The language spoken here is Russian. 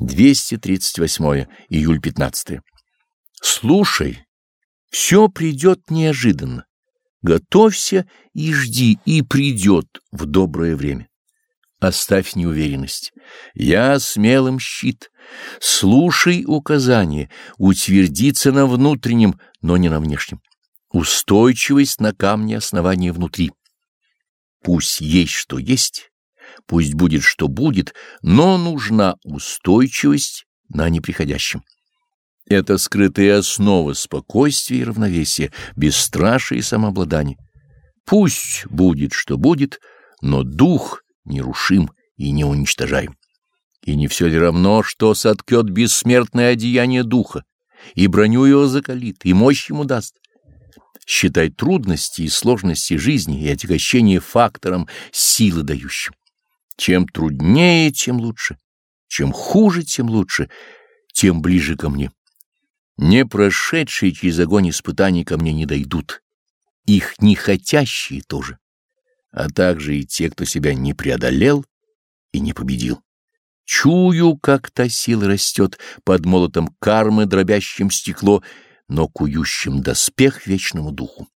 238 июль 15 Слушай, все придет неожиданно. Готовься и жди, и придет в доброе время. Оставь неуверенность. Я смелым щит. Слушай указания, утвердиться на внутреннем, но не на внешнем. Устойчивость на камне основания внутри. Пусть есть что есть, пусть будет что будет, но нужна устойчивость на неприходящем. Это скрытая основа спокойствия и равновесия, бесстрашия и самообладания. Пусть будет что будет, но дух нерушим и неуничтожаем. И не все ли равно, что соткет бессмертное одеяние духа, и броню его закалит, и мощь ему даст? Считай трудности и сложности жизни и отягощение фактором силы дающим. Чем труднее, тем лучше. Чем хуже, тем лучше, тем ближе ко мне. Не прошедшие через огонь испытаний ко мне не дойдут. Их не хотящие тоже. А также и те, кто себя не преодолел и не победил. Чую, как та сила растет под молотом кармы, дробящим стекло, но кующим доспех вечному духу.